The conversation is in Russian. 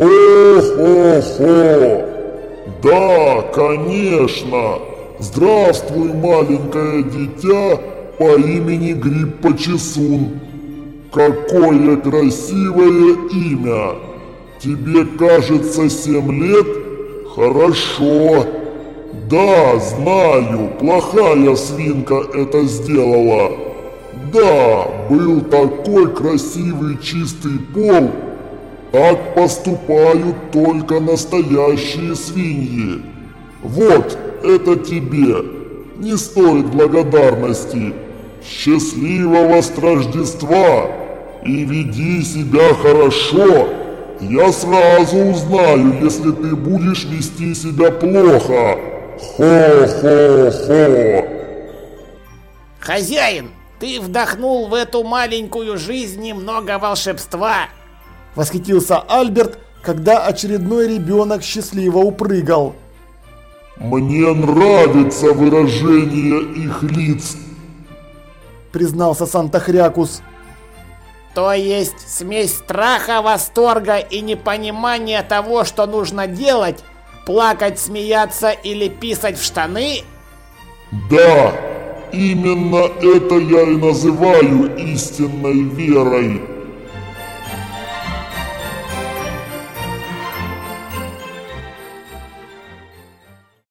Хо-хо! Да, конечно! Здравствуй, маленькое дитя по имени Гриппочесун! Какое красивое имя! Тебе кажется семь лет? Хорошо! Да, знаю, плохая свинка это сделала. Да, был такой красивый чистый пол. Так поступают только настоящие свиньи. Вот, это тебе. Не стоит благодарности. Счастливого с Рождества! И веди себя хорошо. Я сразу узнаю, если ты будешь вести себя плохо. Хо-хо-хо! Хозяин, ты вдохнул в эту маленькую жизнь немного волшебства. Восхитился Альберт, когда очередной ребенок счастливо упрыгал. Мне нравится выражение их лиц, признался Санта-Хрякус. То есть смесь страха, восторга и непонимания того, что нужно делать, Плакать, смеяться или писать в штаны? Да, именно это я и называю истинной верой.